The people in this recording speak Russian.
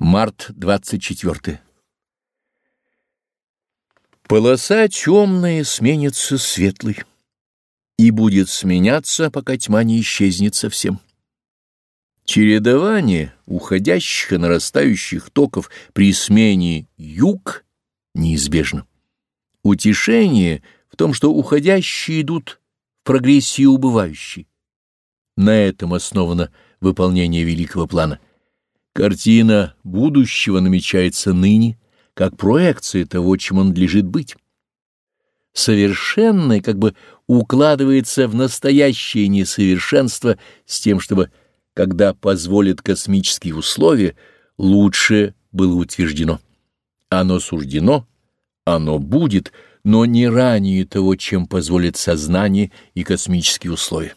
Март 24. Полоса темная сменится светлой и будет сменяться, пока тьма не исчезнет совсем. Чередование уходящих и нарастающих токов при смене юг неизбежно. Утешение в том, что уходящие идут в прогрессии убывающей. На этом основано выполнение великого плана — Картина будущего намечается ныне, как проекция того, чем он лежит быть. Совершенное как бы укладывается в настоящее несовершенство с тем, чтобы, когда позволят космические условия, лучше было утверждено. Оно суждено, оно будет, но не ранее того, чем позволит сознание и космические условия.